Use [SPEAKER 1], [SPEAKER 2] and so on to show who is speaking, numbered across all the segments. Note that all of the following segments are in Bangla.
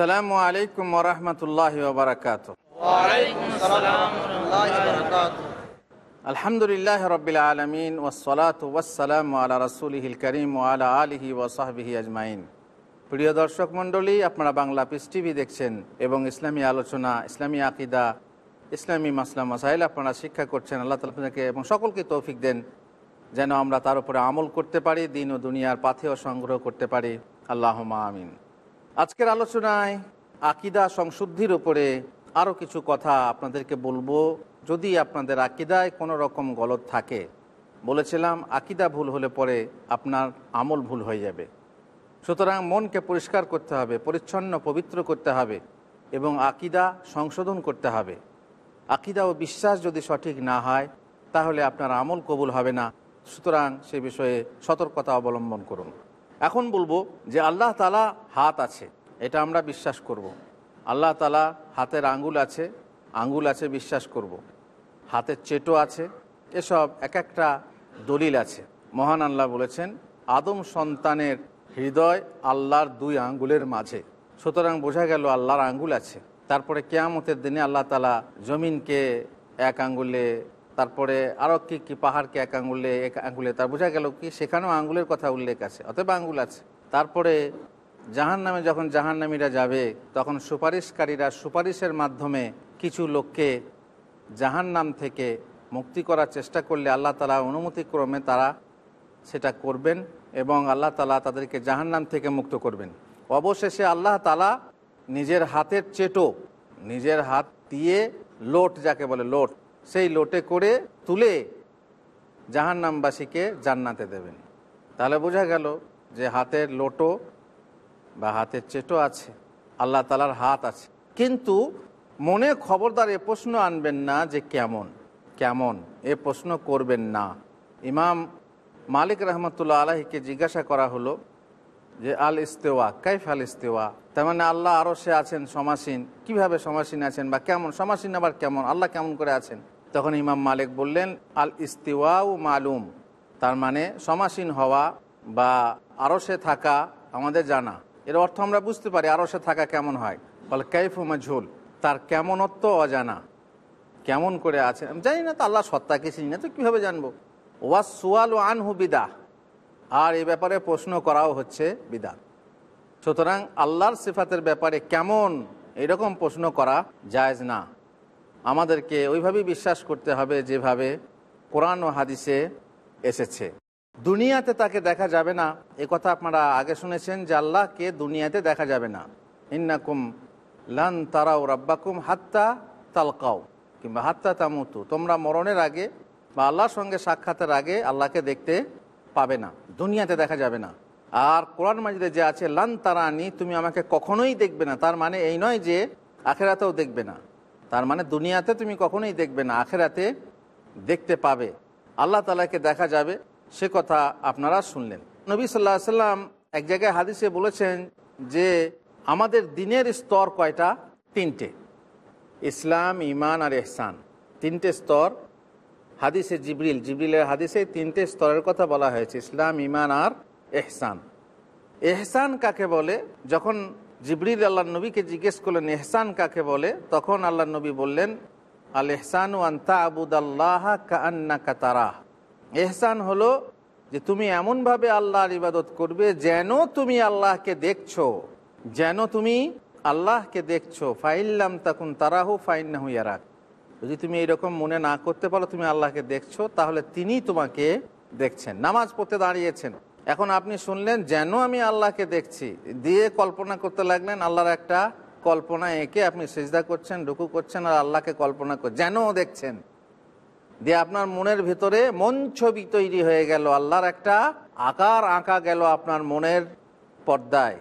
[SPEAKER 1] আসসালামু আলাইকুম ওরহমতুল্লাহ বারকাত আলহামদুলিল্লাহ রবিল আলমিন ওসলাত ওয়াসালাম আলা রসুলহিল করিম আলা আলিহি ওসাহবিহি আজমাইন। প্রিয় দর্শক মণ্ডলী, আপনারা বাংলা পিস টিভি দেখছেন এবং ইসলামী আলোচনা, ইসলামী আকিদা, ইসলামী মাসলাম মাসাইল আপনারা শিক্ষা করছেন। আল্লাহ তালাকে এবং সকলকে তৌফিক দেন যেন আমরা তার উপরে আমল করতে পারি, দিন ও দুনিয়ার পাথেও সংগ্রহ করতে পারি। আল্লাহ আমিন। আজকের আলোচনায় আকিদা সংশুদ্ধির উপরে আরও কিছু কথা আপনাদেরকে বলব। যদি আপনাদের আকিদায় কোনো রকম গলত থাকে, বলেছিলাম আকিদা ভুল হলে পরে আপনার আমল ভুল হয়ে যাবে। সুতরাং মনকে পরিষ্কার করতে হবে, পরিচ্ছন্ন, পবিত্র করতে হবে এবং আকিদা সংশোধন করতে হবে। আকিদা ও বিশ্বাস যদি সঠিক না হয়, তাহলে আপনার আমল কবুল হবে না। সুতরাং সে বিষয়ে সতর্কতা অবলম্বন করুন। এখন বলব যে আল্লাহ তালা হাত আছে, এটা আমরা বিশ্বাস করব। আল্লাহ তালা হাতের আঙ্গুল আছে আঙ্গুল আছে বিশ্বাস করব। হাতের চেটো আছে, এসব এক একটা দলিল আছে মহান আল্লাহ বলেছেন, আদম সন্তানের হৃদয় আল্লাহর দুই আঙ্গুলের মাঝে সুতরাং বোঝা গেল আল্লাহর আঙ্গুল আছে তারপরে কেয়ামতের দিনে আল্লাহ তালা জমিনকে এক আঙ্গুলে তারপরে আরও কি কি পাহাড়কে এক আঙ্গুলে এক আঙ্গুলে, তার বোঝা গেল কি সেখানেও আঙ্গুলের কথা উল্লেখ আছে, অতএব আঙ্গুল আছে। তারপরে জাহান নামে যখন জাহান্নামীরা যাবে, তখন সুপারিশকারীরা সুপারিশের মাধ্যমে কিছু লোককে জাহান নাম থেকে মুক্তি করার চেষ্টা করলে আল্লাহ তালা অনুমতিক্রমে তারা সেটা করবেন এবং আল্লাহ তালা তাদেরকে জাহান্নাম থেকে মুক্ত করবেন। অবশেষে আল্লাহ তালা নিজের হাতের চেটো, নিজের হাত দিয়ে লোট, যাকে বলে লোট সেই লোটে করে তুলে জাহান্নামবাসীকে জান্নাতে দেবেন। তাহলে বোঝা গেল যে হাতের লোটো বা হাতের চেটো আছে, আল্লাহ তালার হাত আছে। কিন্তু মনে খবরদার এ প্রশ্ন আনবেন না যে কেমন কেমন এ প্রশ্ন করবেন না। ইমাম মালিক রহমতুল্লাহ আলাহিকে জিজ্ঞাসা করা হলো যে আল ইস্তেওয়া, কাইফ আল ইস্তেওয়া? তার মানে আল্লাহ আরও সে আছেন, সমাসীন। কীভাবে সমাসীন আছেন বা কেমন? সমাসীন আবার কেমন? আল্লাহ কেমন করে আছেন? তখন ইমাম মালিক বললেন, আল ইস্তেওয়াউ মালুম। তার মানে সমাসীন হওয়া বা আরও সে থাকা আমাদের জানা। এর অর্থ আমরা বুঝতে পারি আরও সে থাকা কেমন হয়। বলে কাইফু মাজহুল। তার কেমনত্ব অজানা। কেমন করে আছে? আমি জানি না, তো আল্লাহ সত্তাকে চিনি না তো কীভাবে জানব? ওয়া সুয়াল আনহু বিদা আর এ ব্যাপারে প্রশ্ন করাও হচ্ছে বিদা সুতরাং আল্লাহর সিফাতের ব্যাপারে কেমন এরকম প্রশ্ন করা জায়জ না। আমাদেরকে ওইভাবেই বিশ্বাস করতে হবে যেভাবে কোরআন ও হাদিসে এসেছে। দুনিয়াতে তাকে দেখা যাবে না। এ কথা আপনারা আগে শুনেছেন যে আল্লাহকে দুনিয়াতে দেখা যাবে না। ইন্নাকুম লান তারাও রাব্বাকুম হাত্তা তালকাও কিংবা হাত্তা তামুতু। তোমরা মরণের আগে বা আল্লাহর সঙ্গে সাক্ষাতের আগে আল্লাহকে দেখতে পাবে না, দুনিয়াতে দেখা যাবে না। আর কোরআন মাজিদে যে আছে, লান তারানি তুমি আমাকে কখনোই দেখবে না। তার মানে এই নয় যে আখেরাতেও দেখবে না। তার মানে দুনিয়াতে তুমি কখনোই দেখবে না, আখেরাতে দেখতে পাবে। আল্লাহ তালাকে দেখা যাবে, সে কথা আপনারা শুনলেন। নবী সাল্লাহ সাল্লাম এক জায়গায় হাদিসে বলেছেন যে, আমাদের দিনের স্তর কয়টা? তিনটে। ইসলাম ইমান আর এহসান তিনটে স্তর হাদিসে জিবরিল, জিবরিলের হাদিসে তিনটে স্তরের কথা বলা হয়েছে, ইসলাম ইমান আর এহসান। এহসান কাকে বলে? যখন জিবরিল আল্লাহ নবীকে জিজ্ঞেস করলেন, এহসান কাকে বলে? তখন আল্লাহ নবী বললেন আল এহসান আন্তা আবুদ আল্লাহ কান্না কাতারাহ এহসান হলো যে তুমি এমনভাবে আল্লাহর ইবাদত করবে যেন তুমি আল্লাহকে দেখছ, যেন তুমি আল্লাহকে দেখছ। ফাইল্লাম তাকুন তারাহু, ফাইন্নাহু ইয়ারাক। যদি তুমি এরকম মনে না করতে পারো, তুমি আল্লাহকে দেখছ, তাহলে তিনি তোমাকে দেখছেন। নামাজ পড়তে দাঁড়িয়েছেন। এখন আপনি শুনলেন, যেন আমি আল্লাহকে দেখছি। দিয়ে কল্পনা করতে লাগলেন, আল্লাহর একটা কল্পনা এঁকে আপনি সেজদা করছেন, রুকু করছেন, আর আল্লাহকে কল্পনা করছেন যেন দেখছেন। দিয়ে আপনার মনের ভিতরে মন ছবি তৈরি হয়ে গেল, আল্লাহর একটা আকার আঁকা গেল আপনার মনের পর্দায়।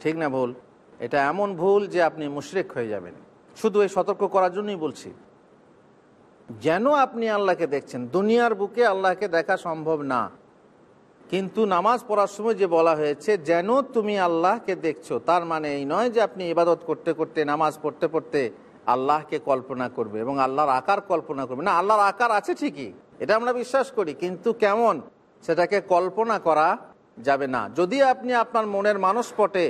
[SPEAKER 1] ঠিক না ভুল? এটা এমন ভুল যে আপনি মুশরিক হয়ে যাবেন। শুধু এই সতর্ক করার জন্যই বলছি, যেন আপনি আল্লাহকে দেখছেন। দুনিয়ার বুকে আল্লাহকে দেখা সম্ভব না। কিন্তু নামাজ পড়ার সময় যে বলা হয়েছে, যেন তুমি আল্লাহকে দেখছ, তার মানে এই নয় যে আপনি ইবাদত করতে করতে, নামাজ পড়তে পড়তে আল্লাহকে কল্পনা করবে এবং আল্লাহর আকার কল্পনা করবে। না, আল্লাহর আকার আছে ঠিকই, এটা আমরা বিশ্বাস করি, কিন্তু কেমন? সেটাকে কল্পনা করা যাবে না। যদি আপনি আপনার মনের মানসপটে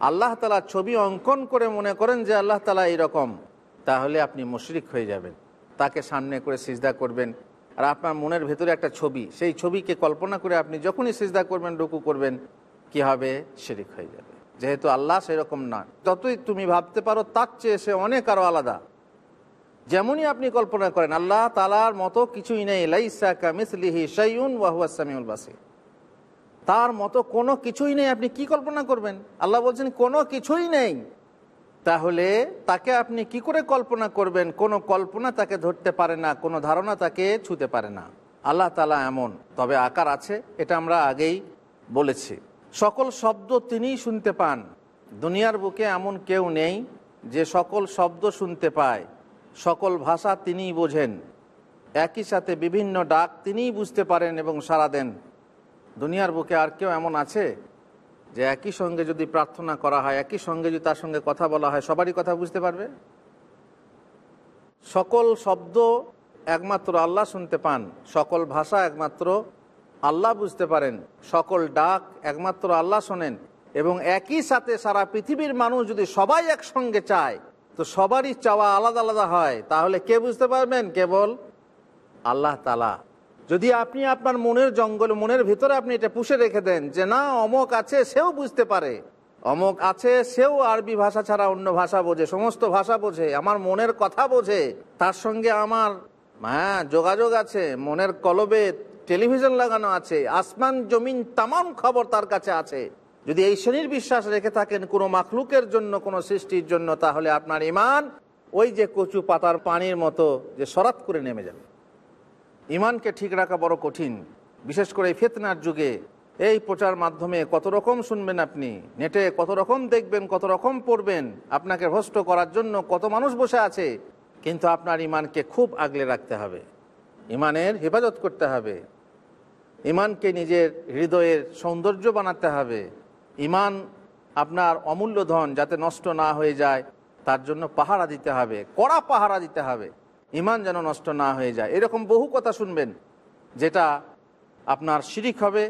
[SPEAKER 1] আল্লাহ তালার ছবি অঙ্কন করে মনে করেন যে আল্লাহ তালা এইরকম, তাহলে আপনি মুশরিক হয়ে যাবেন। তাকে সামনে করে সিজদা করবেন। আর আপনার মনের ভেতরে একটা ছবি, সেই ছবিকে কল্পনা করে আপনি যখনই সিজদা করবেন, রুকু করবেন, কি হবে? শিরিক হয়ে যাবে। যেহেতু আল্লাহ সেরকম না, যতই তুমি ভাবতে পারো, তার চেয়ে সে অনেক আরও আলাদা। যেমনই আপনি কল্পনা করেন, আল্লাহ তালার মতো কিছুই নেই, লাইসা কামিসলিহি শাইউন ওয়াহুয়া সামিউল বাসির। তার মতো কোনো কিছুই নেই। আপনি কি কল্পনা করবেন? আল্লাহ বলছেন, কোনো কিছুই নেই। তাহলে তাকে আপনি কি করে কল্পনা করবেন? কোনো কল্পনা তাকে ধরতে পারে না, কোনো ধারণা তাকে ছুতে পারে না। আল্লাহ তালা এমন। তবে আকার আছে, এটা আমরা আগেই বলেছি। সকল শব্দ তিনিই শুনতে পান। দুনিয়ার বুকে এমন কেউ নেই যে সকল শব্দ শুনতে পায়। সকল ভাষা তিনিই বোঝেন। একই সাথে বিভিন্ন ডাক তিনিই বুঝতে পারেন এবং সারা দেন। দুনিয়ার বুকে আর কেউ এমন আছে যে একই সঙ্গে যদি প্রার্থনা করা হয়, একই সঙ্গে যদি তার সঙ্গে কথা বলা হয়, সবারই কথা বুঝতে পারবে? সকল শব্দ একমাত্র আল্লাহ শুনতে পান, সকল ভাষা একমাত্র আল্লাহ বুঝতে পারেন, সকল ডাক একমাত্র আল্লাহ শোনেন এবং একই সাথে সারা পৃথিবীর মানুষ যদি সবাই একসঙ্গে চায়, তো সবারই চাওয়া আলাদা আলাদা হয়। তাহলে কে বুঝতে পারবেন? কেবল আল্লাহ তালা যদি আপনি আপনার মনের জঙ্গল, মনের ভিতরে আপনি এটা পুষে রেখে দেন যে না, অমক আছে, সেও বুঝতে পারে। অমক আছে, সেও আরবি ভাষা ছাড়া অন্য ভাষা বোঝে, সমস্ত ভাষা বোঝে, আমার মনের কথা বোঝে, তার সঙ্গে আমার হ্যাঁ যোগাযোগ আছে, মনের কলবে টেলিভিশন লাগানো আছে, আসমান, জমিন, তামাম খবর তার কাছে আছে। যদি এই শ্রেণির বিশ্বাস রেখে থাকেন কোনো মাখলুকের জন্য, কোনো সৃষ্টির জন্য, তাহলে আপনার ইমান ওই যে কচু পাতার পানির মতো যে সরাত করে নেমে যাবে। ইমানকে ঠিক রাখা বড় কঠিন। বিশেষ করে এই ফেতনার যুগে। এই প্রচার মাধ্যমে কত রকম শুনবেন আপনি? নেটে কত রকম দেখবেন, কত রকম পড়বেন? আপনাকে ভ্রষ্ট করার জন্য কত মানুষ বসে আছে? কিন্তু আপনার ইমানকে খুব আগলে রাখতে হবে। ইমানের হেফাজত করতে হবে। ইমানকে নিজের হৃদয়ের সৌন্দর্য বানাতে হবে। ইমান আপনার অমূল্য ধন যাতে নষ্ট না হয়ে যায়, তার জন্য পাহারা দিতে হবে, কড়া পাহারা দিতে হবে। ইমান যেন নষ্ট না হয়ে যায়। এরকম বহু কথা শুনবেন, যেটা আপনার শিরিক হবে,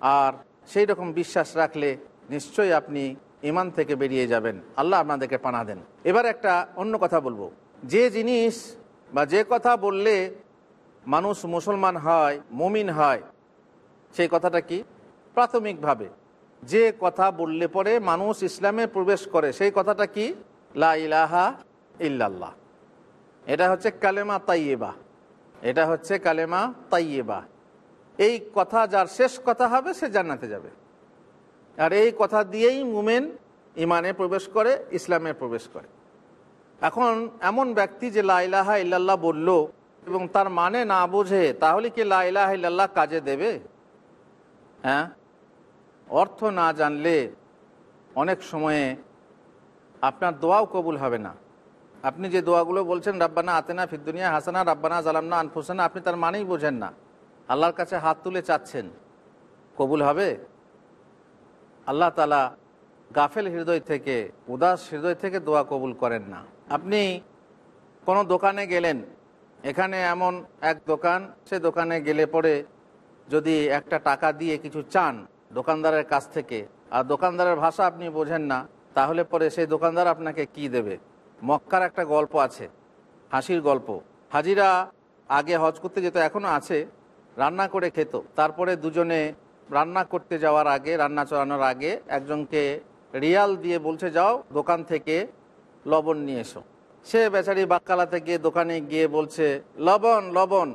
[SPEAKER 1] আর সেই রকম বিশ্বাস রাখলে নিশ্চয়ই আপনি ইমান থেকে বেরিয়ে যাবেন। আল্লাহ আপনাদেরকে পানা দেন। এবার একটা অন্য কথা বলব। যে জিনিস বা যে কথা বললে মানুষ মুসলমান হয়, মুমিন হয়, সেই কথাটা কি? প্রাথমিকভাবে যে কথা বললে পরে মানুষ ইসলামে প্রবেশ করে, সেই কথাটা কি? লা ইলাহা ইল্লাল্লাহ। এটা হচ্ছে কালেমা তাইয়েবা এটা হচ্ছে কালেমা তাইয়েবা এই কথা যার শেষ কথা হবে, সে জান্নাতে যাবে। আর এই কথা দিয়েই মুমেন ইমানে প্রবেশ করে, ইসলামে প্রবেশ করে। এখন এমন ব্যক্তি যে লাইলাহা ইল্লাল্লাহ বলল এবং তার মানে না বোঝে, তাহলে কি লাইলাহা ইল্লাল্লাহ কাজে দেবে? হ্যাঁ? অর্থ না জানলে অনেক সময়ে আপনার দোয়াও কবুল হবে না। আপনি যে দোয়াগুলো বলছেন, রাব্বানা আতেনা ফিদ্দুনিয়া হাসানা, রাব্বানা জালামনা আনফুসানা আপনি তার মানেই বোঝেন না। আল্লাহর কাছে হাত তুলে চাচ্ছেন। কবুল হবে? আল্লাহ তালা গাফেল হৃদয় থেকে, উদাস হৃদয় থেকে দোয়া কবুল করেন না। আপনি কোনো দোকানে গেলেন, এখানে এমন এক দোকান, সে দোকানে গেলে পরে যদি একটা টাকা দিয়ে কিছু চান দোকানদারের কাছ থেকে, আর দোকানদারের ভাষা আপনি বোঝেন না, তাহলে পরে সেই দোকানদার আপনাকে কি দেবে? মক্কার একটা গল্প আছে, হাসির গল্প। হাজিরা আগে হজ করতে যেত, এখনও আছে, রান্না করে খেত। তারপরে দুজনে রান্না করতে যাওয়ার আগে, রান্না চড়ানোর আগে একজনকে রিয়াল দিয়ে বলছে, যাও দোকান থেকে লবণ নিয়ে এসো। সে বেচারি বাক্কালাতে গিয়ে দোকানে গিয়ে বলছে, লবণ লবণ।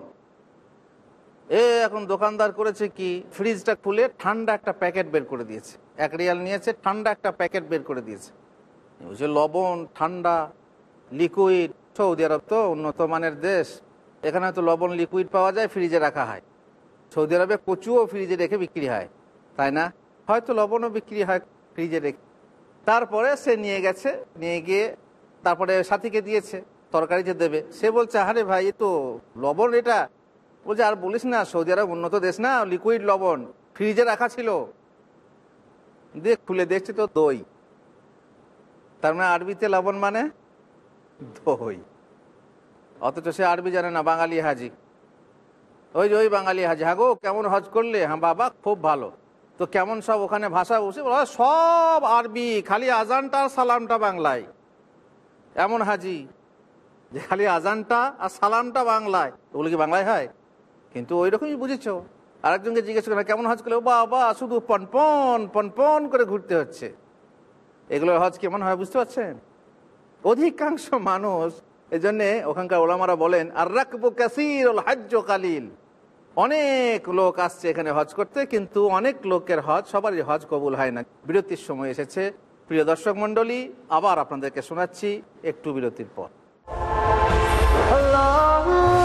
[SPEAKER 1] এ এখন দোকানদার করেছে কি, ফ্রিজটা খুলে ঠান্ডা একটা প্যাকেট বের করে দিয়েছে। এক রিয়াল নিয়েছে, ঠান্ডা একটা প্যাকেট বের করে দিয়েছে। বলছে লবণ, ঠান্ডা লিকুইড সৌদি আরব তো উন্নত মানের দেশ। এখানে তো লবণ লিকুইড পাওয়া যায় ফ্রিজে রাখা হয়। সৌদি আরবে কচুও ফ্রিজে রেখে বিক্রি হয়, তাই না? হয়তো লবণও বিক্রি হয় ফ্রিজে রেখে। তারপরে সে নিয়ে গেছে, নিয়ে গিয়ে তারপরে সাথীকে দিয়েছে তরকারিতে দেবে। সে বলছে আরে ভাই তো লবণ এটা। বলছে, আর বলিস না, সৌদি আরব উন্নত দেশ না লিকুইড লবণ ফ্রিজে রাখা ছিল। দেখ খুলে দেখছি তো দই। তার মানে আরবিতে লবণ মানে? দই। অথচ সে আরবি জানে না, বাঙালি হাজি। ওই যে ওই বাঙালি হাজি। হ্যাঁ গো, কেমন হজ করলে? হ্যাঁ বাবা, খুব ভালো। তো কেমন সব ওখানে ভাষা বসে? সব আরবি, খালি আজানটা আর সালামটা বাংলায়। এমন হাজি, যে খালি আজানটা আর সালামটা বাংলায়। ওগুলো কি বাংলায় হয়? কিন্তু ওই রকমই বুঝেছ। আরেকজনকে জিজ্ঞেস করে কেমন হজ করলে? ও বাবা, শুধু পনপন পনপন করে ঘুরতে হচ্ছে। এগুলো হজ কেমন হয় বুঝতে পারছেন? অধিকাংশ মানুষ এই জন্যে ওখানকার ওলামারা বলেন আর রাকবু কাসির হাজ্য কালিল। অনেক লোক আসছে এখানে হজ করতে, কিন্তু অনেক লোকের হজ, সবারই হজ কবুল হয় না। বিরতির সময় এসেছে। প্রিয় দর্শক মণ্ডলী, আবার আপনাদেরকে শোনাচ্ছি একটু বিরতির পর।
[SPEAKER 2] Allahu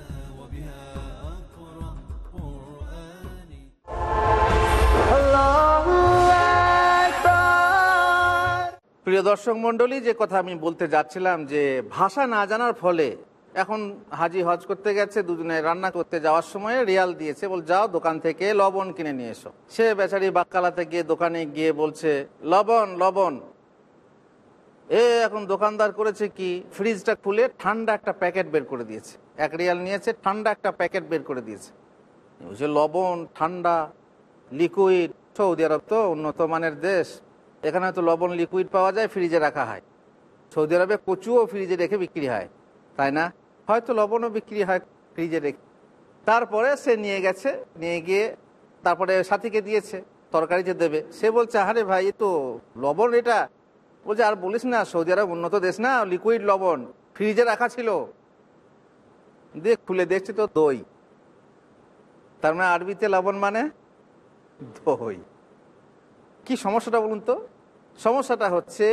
[SPEAKER 1] প্রিয় দর্শক মণ্ডলী, যে কথা আমি বলতে যাচ্ছিলাম যে ভাষা না জানার ফলে এখন হাজি হজ করতে গেছে দুজনে রান্না করতে যাওয়ার সময় রিয়াল দিয়েছে, বল যাও দোকান থেকে লবণ কিনে নিয়ে এসো। সে বেচারি বাক্কালাতে গিয়ে দোকানে গিয়ে বলছে, লবণ লবণ। এ এখন দোকানদার করেছে কি? ফ্রিজটা খুলে ঠান্ডা একটা প্যাকেট বের করে দিয়েছে। এক রিয়াল নিয়েছে, ঠান্ডা একটা প্যাকেট বের করে দিয়েছে। লবণ, ঠান্ডা লিকুইড সৌদি আরব তো উন্নত মানের দেশ। এখানে হয়তো লবণ লিকুইড পাওয়া যায় ফ্রিজে রাখা হয়। সৌদি আরবে কচুও ফ্রিজে রেখে বিক্রি হয়, তাই না? হয়তো লবণও বিক্রি হয় ফ্রিজে রেখে। তারপরে সে নিয়ে গেছে, নিয়ে গিয়ে তারপরে সাথীকে দিয়েছে, তরকারিতে দেবে। সে বলছে আরে ভাই তো লবণ এটা। বলছে, আর বলিস না, সৌদি আরব উন্নত দেশ না লিকুইড লবণ ফ্রিজে রাখা ছিল। দিয়ে খুলে দেখছি তো দই। তার মানে আরবিতে লবণ মানে দই। কি সমস্যাটা বলুন তো? সমস্যাটা হচ্ছে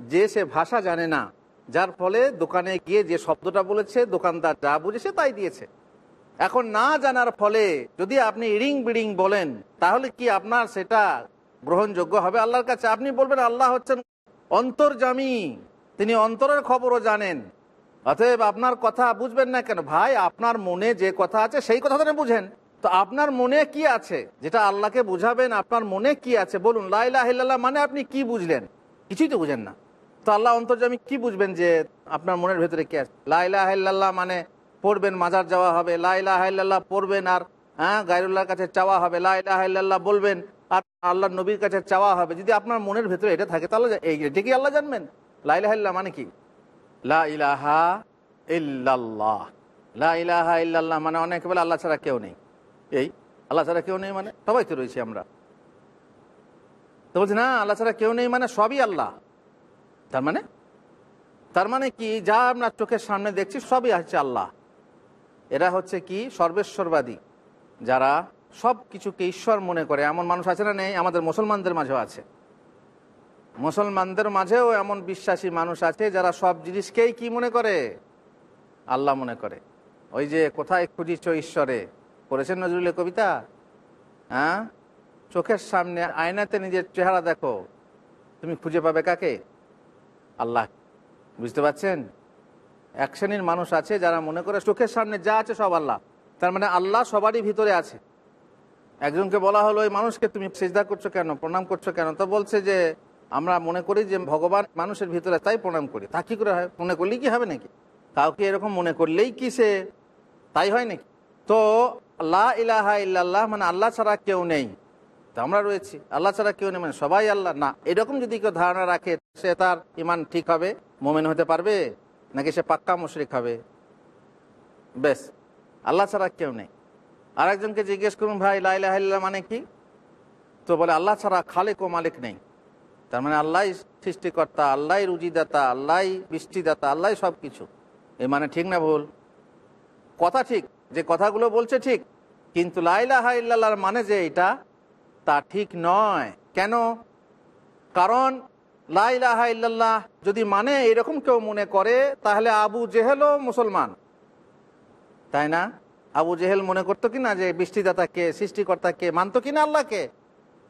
[SPEAKER 1] যে সে ভাষা জানে না, যার ফলে দোকানে গিয়ে যে শব্দটা বলেছে, দোকানদার যা বুঝেছে তাই দিয়েছে। এখন না জানার ফলে যদি আপনি ইরিং বিড়িং বলেন, তাহলে কি আপনার সেটা গ্রহণযোগ্য হবে আল্লাহর কাছে? আপনি বলবেন, আল্লাহ হচ্ছেন অন্তর্জামী, তিনি অন্তরের খবরও জানেন। অতএব আপনার কথা বুঝবেন না কেন? ভাই, আপনার মনে যে কথা আছে, সেই কথা তো বুঝেন। তো আপনার মনে কি আছে? যেটা আল্লাহকে বুঝাবেন আপনার মনে কি আছে? বলুন লাইলাহিল্লাহ মানে আপনি কি বুঝলেন? কিছুই তো বুঝেন না। তো আল্লাহ অন্তর্জামী কি বুঝবেন যে আপনার মনের ভেতরে কি আছে? লাইলাহিল্লাহ মানে পড়বেন মাজার যাওয়া হবে। লাইলাহিল্লাহ পড়বেন আর হ্যাঁ গাইরুল্লাহর কাছে চাওয়া হবে। লাইলাহিল্লাহ বলবেন আর আল্লাহ নবীর কাছে চাওয়া হবে। যদি আপনার মনের ভেতরে এটা থাকে তাহলে এই এটা কি আল্লাহ জানবেন? লাইলাহিল্লাহ মানে কি? লা ইলাহা ইল্লাল্লাহ। লা ইলাহা ইল্লাল্লাহ মানে অনেকে বলে আল্লাহ ছাড়া কেউ নেই। এই, আল্লাহ ছাড়া কেউ নেই মানে সবাই তো রয়েছি আমরা। তো বলছে, না, আল্লাহ ছাড়া কেউ নেই মানে সবই আল্লাহ। তার মানে? তার মানে কি, যা আমরা চোখের সামনে দেখছি সবই আছে আল্লাহ। এরা হচ্ছে কি, সর্বেশ্বরবাদী, যারা সব কিছুকে ঈশ্বর মনে করে। এমন মানুষ আছে না নেই, আমাদের মুসলমানদের মাঝেও আছে। মুসলমানদের মাঝেও এমন বিশ্বাসী মানুষ আছে যারা সব জিনিসকেই কি মনে করে? আল্লাহ মনে করে। ওই যে, কোথায় খুঁজিছ ঈশ্বরে? পড়েছেন নজরুলের কবিতা? হ্যাঁ? চোখের সামনে আয়নাতে নিজের চেহারা দেখো। তুমি খুঁজে পাবে কাকে? আল্লাহ। বুঝতে পারছেন? এক শ্রেণির মানুষ আছে যারা মনে করে চোখের সামনে যা আছে সব আল্লাহ। তার মানে আল্লাহ সবারই ভিতরে আছে। একজনকে বলা হলো, এই মানুষকে তুমি সেজদা করছ কেন? প্রণাম করছ কেন? তো বলছে যে, আমরা মনে করি যে ভগবান মানুষের ভিতরে, তাই প্রণাম করি। তা কী করে হয়? মনে করলেই কি হবে নাকি? কাউকে এরকম মনে করলেই কি সে, তাই হয় নাকি? তো লা ইলাহা ইল্লাল্লাহ মানে আল্লাহ ছাড়া কেউ নেই। তো আমরা রয়েছি। আল্লাহ ছাড়া কেউ নেই মানে সবাই আল্লাহ। না, এরকম যদি কেউ ধারণা রাখে, সে তার ইমান ঠিক হবে, মোমেন হতে পারবে, নাকি সে পাক্কা মুশরিক হবে? বেশ আল্লাহ ছাড়া কেউ নেই। আরেকজনকে জিজ্ঞেস করুন, ভাই লাইলাহ মানে কি? তো বলে, আল্লাহ ছাড়া খালেক ও মালিক নেই। তার মানে আল্লাহ সৃষ্টিকর্তা আল্লাহ রুজিদাতা আল্লাহ বৃষ্টিদাতা আল্লাহ সব কিছু এ মানে ঠিক না ভুল? কথা ঠিক। যে কথাগুলো বলছে ঠিক, কিন্তু লাইলাহা ইল্লাল্লাহর মানে যে এটা, তা ঠিক নয়। কেন? কারণ লাইলাহা ইল্লাল্লাহ যদি মানে এরকম কেউ মনে করে, তাহলে আবু জেহেলও মুসলমান। তাই না? আবু জেহেল মনে করতো কি না যে বৃষ্টিদাতাকে সৃষ্টিকর্তাকে মানতো কিনা আল্লাহকে?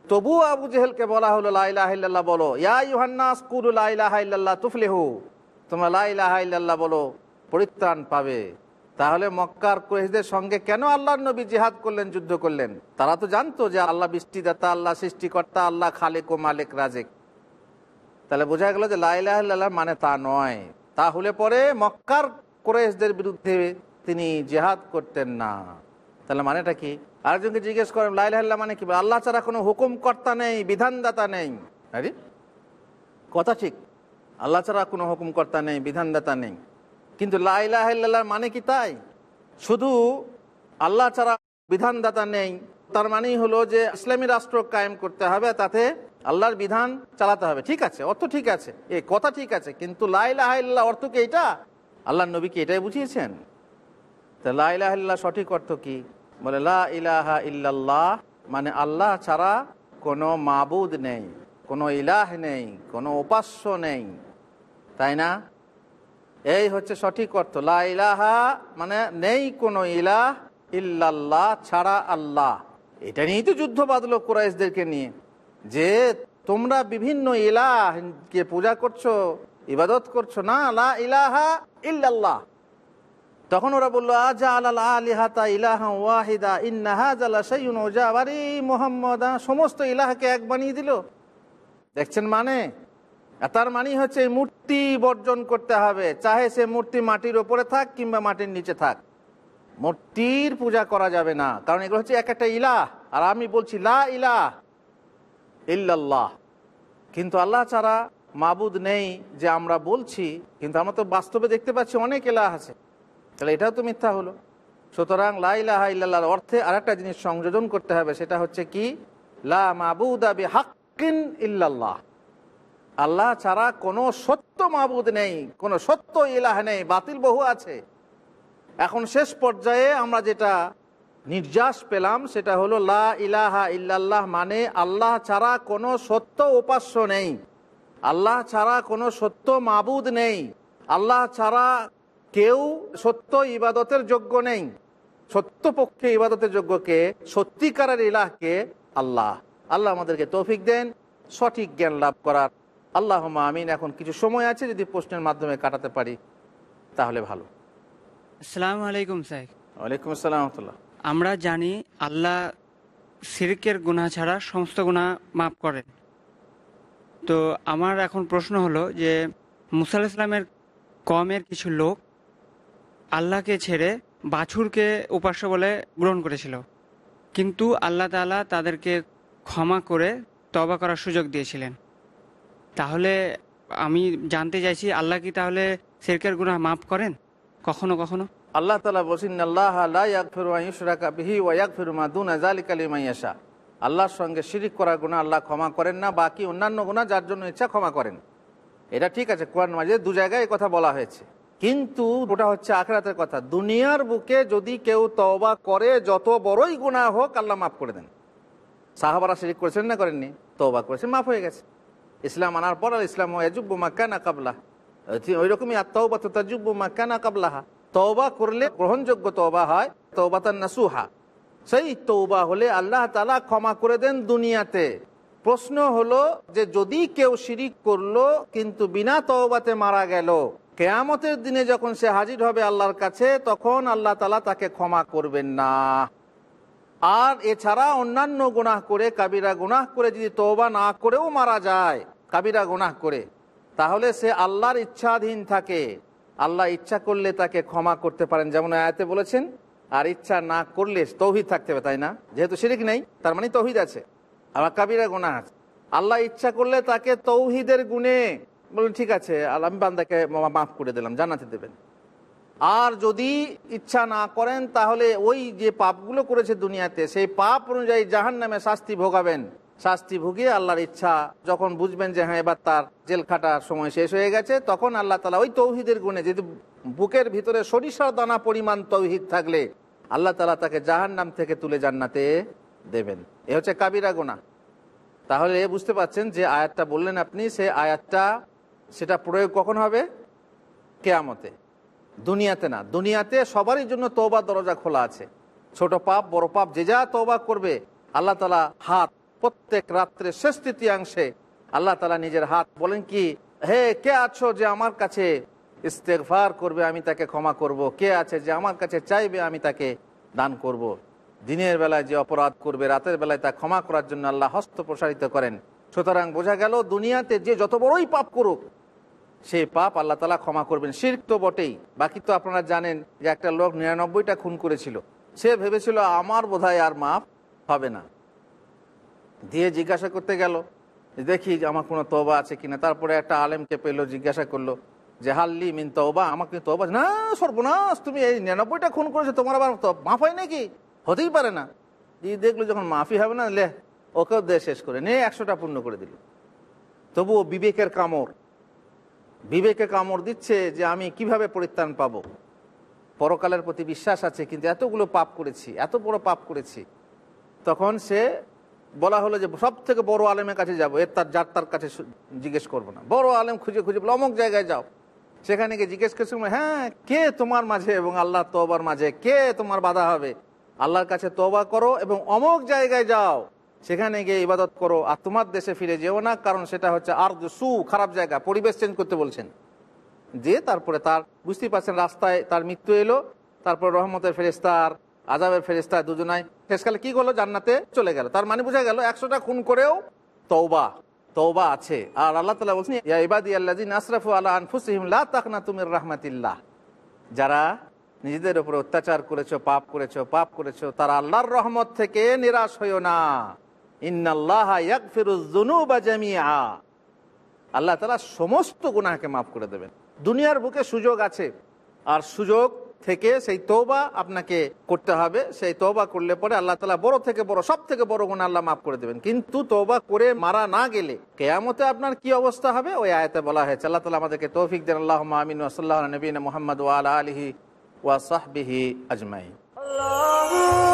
[SPEAKER 1] তবুও আবু জেহেলকে বলা হলো লাইলাহ বলো। ইয়া ইউহান্নাস লাইলাহ তুফলেহু। তোমরা লাইলাহ বলো, পরিত্রাণ পাবে। তাহলে মক্কার কুরেশদের সঙ্গে কেন আল্লাহ নবী জিহাদ করলেন, যুদ্ধ করলেন? তারা তো জানতো যে আল্লাহ বৃষ্টিদাতা, আল্লাহ সৃষ্টিকর্তা, আল্লাহ খালেক ও মালিক রাজেক। তাহলে বোঝা গেল যে লাইলাহ মানে তা নয়। তাহলে পরে মক্কার কুরেশদের বিরুদ্ধে তিনি জেহাদ করতেন না। তাহলে মানেটা কি? আরেকজনকে জিজ্ঞেস করেন লাইলাহ মানে কি? আল্লাহ ছাড়া কোনো হুকুম কর্তা নেই, বিধানদাতা নেই। কথা ঠিক। আল্লাহ ছাড়া কোনো হুকুম কর্তা নেই, বিধানদাতা নেই। কিন্তু লাইলাহ মানে কি তাই? শুধু আল্লাহ ছাড়া বিধানদাতা নেই, তার মানেই হলো যে ইসলামী রাষ্ট্র কায়েম করতে হবে, তাতে আল্লাহর বিধান চালাতে হবে। ঠিক আছে, অর্থ ঠিক আছে, এ কথা ঠিক আছে, কিন্তু লাইলাহ অর্থ কি এটা? আল্লাহ নবী কি এটাই বুঝিয়েছেন? তা সঠিক অর্থ কি? বলে লা ইলাহা ইল্লাল্লাহ মানে আল্লাহ ছাড়া কোনো মাবুদ নেই, কোনো ইলাহ নেই, কোনো উপাস্য নেই। তাই না? এই হচ্ছে সঠিক অর্থ। লা ইলাহা মানে নেই কোনো ইলাহ ইল্লাল্লাহ ছাড়া আল্লাহ। এটা নিয়েই তো যুদ্ধ বাঁধলো কোরাইশদেরকে নিয়ে। যে তোমরা বিভিন্ন ইলাহকে পূজা করছ, ইবাদত করছ, না, লা ইলাহা ইল্লাল্লাহ। তখন ওরা বলল আজা আল্লাহ ইলাহা ওয়াহিদা মোহাম্মদ সমস্ত ইলাহাকে এক বানিয়ে দিল। দেখছেন মানে? তার মানে হচ্ছে মূর্তি বর্জন করতে হবে। চাহে সে মূর্তি মাটির ওপরে থাক কিংবা মাটির নিচে থাক। মূর্তির পূজা করা যাবে না, কারণ এগুলো হচ্ছে এক একটা ইলাহ। আর আমি বলছি, লা ইলাহ ইল্লাল্লাহ। কিন্তু আল্লাহ ছাড়া মাবুদ নেই যে আমরা বলছি, কিন্তু আমরা তো বাস্তবে দেখতে পাচ্ছি অনেক এলাহ আছে। তাহলে এটাও তো মিথ্যা হলো। সুতরাং লা ইলাহা ইল্লাল্লাহর অর্থে আরেকটা জিনিস সংযোজন করতে হবে, সেটা হচ্ছে কি? লা মাবুদা বি হাক্কিন ইল্লাল্লাহ। আল্লাহ ছাড়া কোনো সত্য মাবুদ নেই, কোনো সত্য ইলাহ নেই, বাতিল বহু আছে। এখন শেষ পর্যায়ে আমরা যেটা নির্যাস পেলাম, সেটা হলো লা ইলাহা ইল্লাল্লাহ মানে আল্লাহ ছাড়া কোনো সত্য উপাস্য নেই। আল্লাহ ছাড়া কোনো সত্য মাবুদ নেই। আল্লাহ ছাড়া কেউ সত্য ইবাদতের যোগ্য নেই। সত্য পক্ষে ইবাদতের যোগ্যকে সত্যিকারের ইলাহকে আল্লাহ। আল্লাহ আমাদেরকে তৌফিক দেন, সঠিক জ্ঞান লাভ করার আল্লাহ আমিন এখন কিছু সময় আছে যদি প্রশ্নের মাধ্যমে কাটাতে পারি তাহলে ভালো।
[SPEAKER 3] আসসালামু আলাইকুম স্যার।
[SPEAKER 1] ওয়ালাইকুম আসসালাম
[SPEAKER 3] আমরা জানি আল্লাহ সিরকের গুনাহ ছাড়া সমস্ত গুনাহ মাফ করেন। তো আমার এখন প্রশ্ন হলো যে মুসা আলাহিসাল্লামের ইসলামের কমের কিছু লোক আল্লাহকে ছেড়ে বাছুরকে উপাস্য বলে গ্রহণ করেছিল। কিন্তু আল্লাহ তাআলা তাদেরকে ক্ষমা করে তবা করার সুযোগ দিয়েছিলেন। তাহলে আমি জানতে চাইছি, আল্লাহ কি তাহলে সিরকের গুনাহ মাফ করেন? কখনো কখনো?
[SPEAKER 1] আল্লাহ তালা বলছেন আল্লাহ বিহি ওয়াকফির মাদুন আজালিক আলিমাইয়াশা আল্লাহর সঙ্গে শিরিক করার গুণা আল্লাহ ক্ষমা করেন না, বাকি অন্যান্য গুণা যার জন্য ইচ্ছা ক্ষমা করেন। এটা ঠিক আছে, কোরআন মাঝে দু জায়গায় কথা বলা হয়েছে। কিন্তু ওটা হচ্ছে আখরাতের কথা। দুনিয়ার বুকে যদি কেউ তওবা করে, যত বড়ই গুণা হোক, আল্লাহ মাফ করে দেন। সাহাবারা শিরিক করেছেন না করেননি? তওবা করেছেন, মাফ হয়ে গেছে। ইসলাম আনার পর ইসলাম ওয়াজুব্বু মাক্কানা কাবলা। ওই রকমই আত্মাউবা তো মাক্কানা কাবলাহা। তওবা করলে গ্রহণযোগ্য তওবা হয়, তওবাতান নাসুহা। সেই তৌবা হলে আল্লাহ তালা ক্ষমা করে দেন দুনিয়াতে। প্রশ্ন হলো যে যদি কেউ শিরিক করল, কিন্তু বিনা তওবাতে মারা গেল, কেয়ামতের দিনে যখন সে হাজির হবে আল্লাহর কাছে, তখন আল্লাহ তালা তাকে ক্ষমা করবেন না। আর এছাড়া অন্যান্য গুনাহ করে, কাবিরা গুনাহ করে যদি তওবা না করেও মারা যায় কাবিরা গুনাহ করে, তাহলে সে আল্লাহর ইচ্ছাধীন থাকে। আল্লাহ ইচ্ছা করলে তাকে ক্ষমা করতে পারেন, যেমন আয়াতে বলেছেন, আর ইচ্ছা না করলে তৌহিদ থাকতে হবে তাই না? যেহেতু শিরিক নেই, তার মানে তৌহিদ আছে। আবার কাবিরা গুনাহ আছে। আল্লাহ ইচ্ছা করলে তাকে তৌহিদের গুণে, বলুন, ঠিক আছে, আল্লাহ বান্দাকে মাফ করে দিলাম জানাতে দেবেন। আর যদি ইচ্ছা না করেন, তাহলে ওই যে পাপগুলো করেছে দুনিয়াতে, সেই পাপ অনুযায়ী জাহান নামে শাস্তি ভোগাবেন। শাস্তি ভুগিয়ে আল্লাহর ইচ্ছা, যখন বুঝবেন যে হ্যাঁ এবার তার জেল খাটার সময় শেষ হয়ে গেছে, তখন আল্লাহ তালা ওই তৌহিদের গুণে, যদি বুকের ভিতরে সরিষার দানা পরিমাণ তৌহিদ থাকলে, আল্লাহ তালা তাকে জাহান নাম থেকে তুলে জান্নাতে দেবেন। এ হচ্ছে কাবিরা গোনা। তাহলে এ বুঝতে পাচ্ছেন যে আয়াতটা বললেন আপনি, সে আয়াতটা, সেটা প্রয়োগ কখন হবে? কেয়ামতে। দুনিয়াতে না, দুনিয়াতে সবারই জন্য তৌবা দরজা খোলা আছে। ছোট পাপ, বড় পাপ, যে যা তৌবা করবে, আল্লাহ তালা হাত প্রত্যেক রাত্রে শেষ তৃতীয়াংশে আল্লাহ তালা নিজের হাত বলেন কি, হে, কে আছো যে আমার কাছে ইস্তেকফার করবে, আমি তাকে ক্ষমা করব। কে আছে যে আমার কাছে চাইবে, আমি তাকে দান করব। দিনের বেলায় যে অপরাধ করবে, রাতের বেলায় তা ক্ষমা করার জন্য আল্লাহ হস্ত প্রসারিত করেন। সুতরাং বোঝা গেল, দুনিয়াতে যে যত বড়ই পাপ করুক, সেই পাপ আল্লাহ তালা ক্ষমা করবেন। শির্ক তো বটেই। বাকি তো আপনারা জানেন যে একটা লোক নিরানব্বইটা খুন করেছিল। সে ভেবেছিল, আমার বোধহয় আর মাফ হবে না। দিয়ে জিজ্ঞাসা করতে গেল দেখি যে আমার কোনো তবা আছে কিনা। তারপরে একটা আলেমকে পেল, জিজ্ঞাসা করল যে, হাল্লি মিন তবা আমাকে তবা না, সর্বনাশ, তুমি এই নিরানব্বইটা খুন করেছ, তোমার আবার মাফ হয় নাকি? হতেই পারে না। দিয়ে দেখল যখন মাফি হবে না, লে, ওকেও দিয়ে শেষ করে নে একশোটা পূর্ণ করে দিল। তবুও বিবেকের কামড়, বিবেকে কামড় দিচ্ছে যে, আমি কীভাবে পরিত্রাণ পাবো? পরকালের প্রতি বিশ্বাস আছে, কিন্তু এতগুলো পাপ করেছি, এত বড় পাপ করেছি। তখন সে বলা হলো যে সব থেকে বড় আলেমের কাছে যাব, এর তার যার তার কাছে জিজ্ঞেস করব না। বড় আলেম খুঁজে খুঁজে বলে, অমুক জায়গায় যাও। সেখানে গিয়ে জিজ্ঞেস করছে হ্যাঁ কে তোমার মাঝে এবং আল্লাহ তোবার মাঝে, কে তোমার বাধা হবে? আল্লাহর কাছে তোবা করো এবং অমুক জায়গায় যাও। সেখানে গিয়ে ইবাদত করো, আর তোমার দেশে ফিরে যেও না, কারণ সেটা হচ্ছে আর সু, খারাপ জায়গা, পরিবেশ চেঞ্জ করতে বলছেন। যে তারপরে তার, বুঝতেই পারছেন রাস্তায় তার মৃত্যু এলো, তারপর রহমতের ফেরেস্তার আজাবের ফেরিস্তা দুজনায় শেষকালে কি করল? জান্নাতে চলে গেল। তার মানে বোঝা গেল, একশোটা খুন করেও তৌবা তৌবা আছে। আর আল্লাহ তালা বলছেন, ইয়া আল্লাযিন আসরাফু আলা আনফুসিহিম, লা তাকনাতু মির রাহমাতিল্লাহ। যারা নিজেদের উপর অত্যাচার করেছ, পাপ করেছ পাপ করেছ, তারা আল্লাহর রহমত থেকে নিরাশ হইও না। ইন্নাল্লাহ আল্লাহ তালা সমস্ত গুনাহকে মাফ করে দেবেন। দুনিয়ার বুকে সুযোগ আছে। আর সুযোগ থেকে সেই তৌবা আপনাকে করতে হবে। সেই তৌবা করলে পরে আল্লাহ তালা বড় থেকে বড় সব থেকে বড় গুণ আল্লাহ মাফ করে দেবেন। কিন্তু তৌবা করে মারা না গেলে কেয়ামতে আপনার কি অবস্থা হবে? ওই আয়তে বলা হয়েছে, আল্লাহ তালা আমাদেরকে তৌফিক দেন। আল্লাহ আমিন ওসল্লাহ নবীন মোহাম্মদ ওয়াল আলহি ওয়াসবিহি আজমাই আজমাই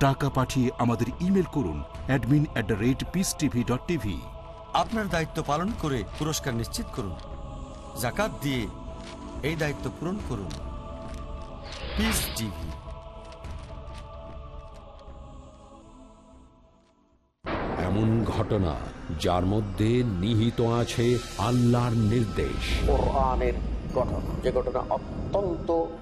[SPEAKER 4] টাকা পাঠিয়ে আমাদের ইমেল করুন admin at the rate peace TV dot TV
[SPEAKER 5] আপনার দায়িত্ব পালন করে পুরস্কার নিশ্চিত করুন। জাকাত দিয়ে এই দায়িত্ব পূরণ করুন। পিস টিভি
[SPEAKER 6] এমন ঘটনা যার মধ্যে নিহিত আছে আল্লাহর নির্দেশ।
[SPEAKER 7] যে ঘটনা অত্যন্ত